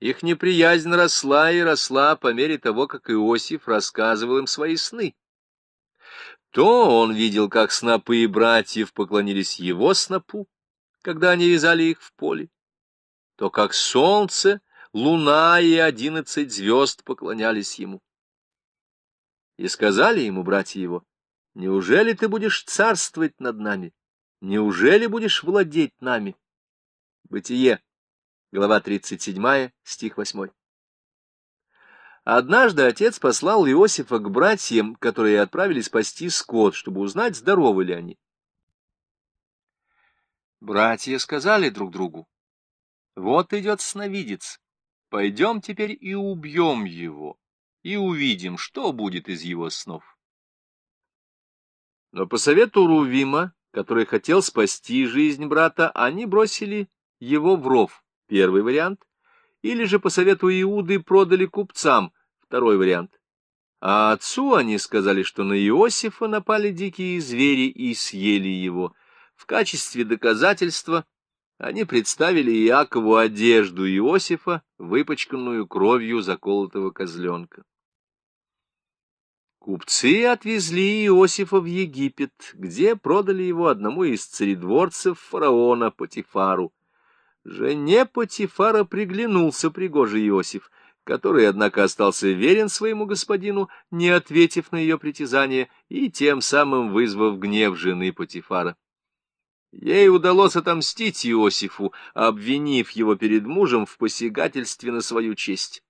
Их неприязнь росла и росла по мере того, как Иосиф рассказывал им свои сны. То он видел, как снопы братьев поклонились его снопу, когда они вязали их в поле, то как солнце, луна и одиннадцать звезд поклонялись ему. И сказали ему братья его, «Неужели ты будешь царствовать над нами? Неужели будешь владеть нами?» Бытие, глава 37, стих 8. Однажды отец послал Иосифа к братьям, которые отправились пасти скот, чтобы узнать, здоровы ли они. Братья сказали друг другу, «Вот идет сновидец, пойдем теперь и убьем его, и увидим, что будет из его снов». Но по совету Рувима, который хотел спасти жизнь брата, они бросили его в ров, первый вариант, или же по совету Иуды продали купцам, Второй вариант. А отцу они сказали, что на Иосифа напали дикие звери и съели его. В качестве доказательства они представили Иакову одежду Иосифа, выпачканную кровью заколотого козленка. Купцы отвезли Иосифа в Египет, где продали его одному из царедворцев фараона Патифару. Жене Патифара приглянулся пригожий Иосиф, который, однако, остался верен своему господину, не ответив на ее притязание и тем самым вызвав гнев жены Патифара. Ей удалось отомстить Иосифу, обвинив его перед мужем в посягательстве на свою честь.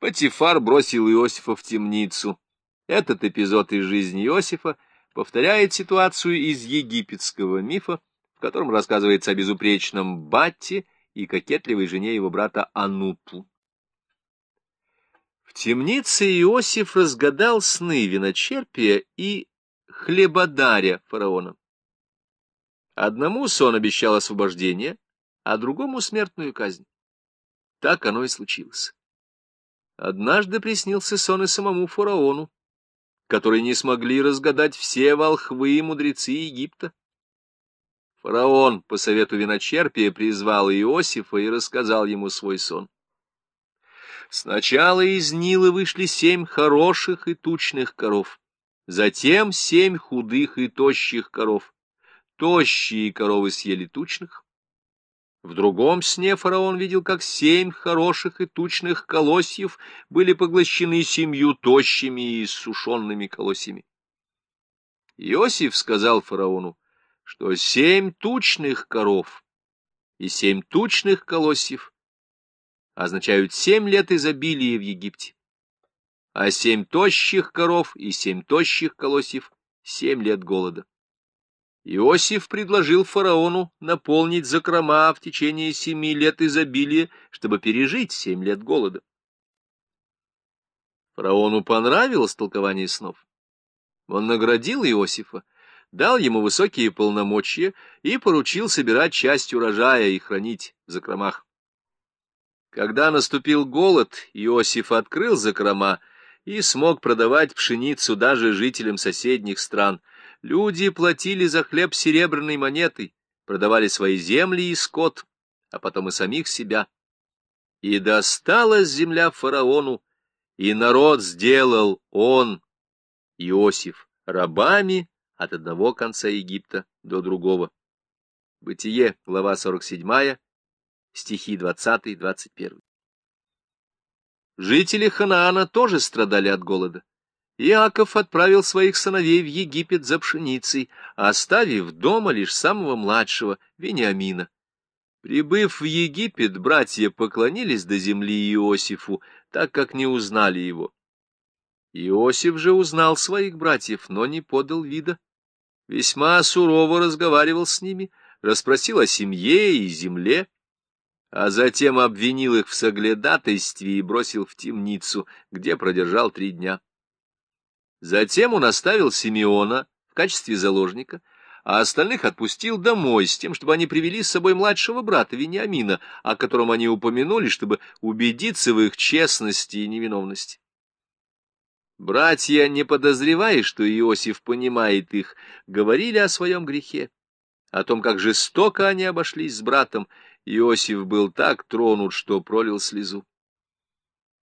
Патифар бросил Иосифа в темницу. Этот эпизод из жизни Иосифа повторяет ситуацию из египетского мифа, в котором рассказывается о безупречном Батте и кокетливой жене его брата Анупу. В темнице Иосиф разгадал сны виночерпия и хлебодаря фараона. Одному сон обещал освобождение, а другому смертную казнь. Так оно и случилось. Однажды приснился сон и самому фараону, который не смогли разгадать все волхвы и мудрецы Египта. Фараон по совету виночерпия призвал Иосифа и рассказал ему свой сон. Сначала из Нила вышли семь хороших и тучных коров, затем семь худых и тощих коров. Тощие коровы съели тучных. В другом сне фараон видел, как семь хороших и тучных колосьев были поглощены семью тощими и иссушенными колосьями. Иосиф сказал фараону, что семь тучных коров и семь тучных колосьев означают семь лет изобилия в Египте, а семь тощих коров и семь тощих колосьев — семь лет голода. Иосиф предложил фараону наполнить закрома в течение семи лет изобилия, чтобы пережить семь лет голода. Фараону понравилось толкование снов. Он наградил Иосифа, дал ему высокие полномочия и поручил собирать часть урожая и хранить в закромах. Когда наступил голод, Иосиф открыл закрома и смог продавать пшеницу даже жителям соседних стран. Люди платили за хлеб серебряной монетой, продавали свои земли и скот, а потом и самих себя. И досталась земля фараону, и народ сделал он, Иосиф, рабами от одного конца Египта до другого. Бытие, глава 47, стихи 20-21. Жители Ханаана тоже страдали от голода. Иаков отправил своих сыновей в Египет за пшеницей, оставив дома лишь самого младшего, Вениамина. Прибыв в Египет, братья поклонились до земли Иосифу, так как не узнали его. Иосиф же узнал своих братьев, но не подал вида. Весьма сурово разговаривал с ними, расспросил о семье и земле, а затем обвинил их в соглядатайстве и бросил в темницу, где продержал три дня. Затем он оставил Симеона в качестве заложника, а остальных отпустил домой с тем, чтобы они привели с собой младшего брата Вениамина, о котором они упомянули, чтобы убедиться в их честности и невиновности. Братья, не подозревая, что Иосиф понимает их, говорили о своем грехе, о том, как жестоко они обошлись с братом, Иосиф был так тронут, что пролил слезу.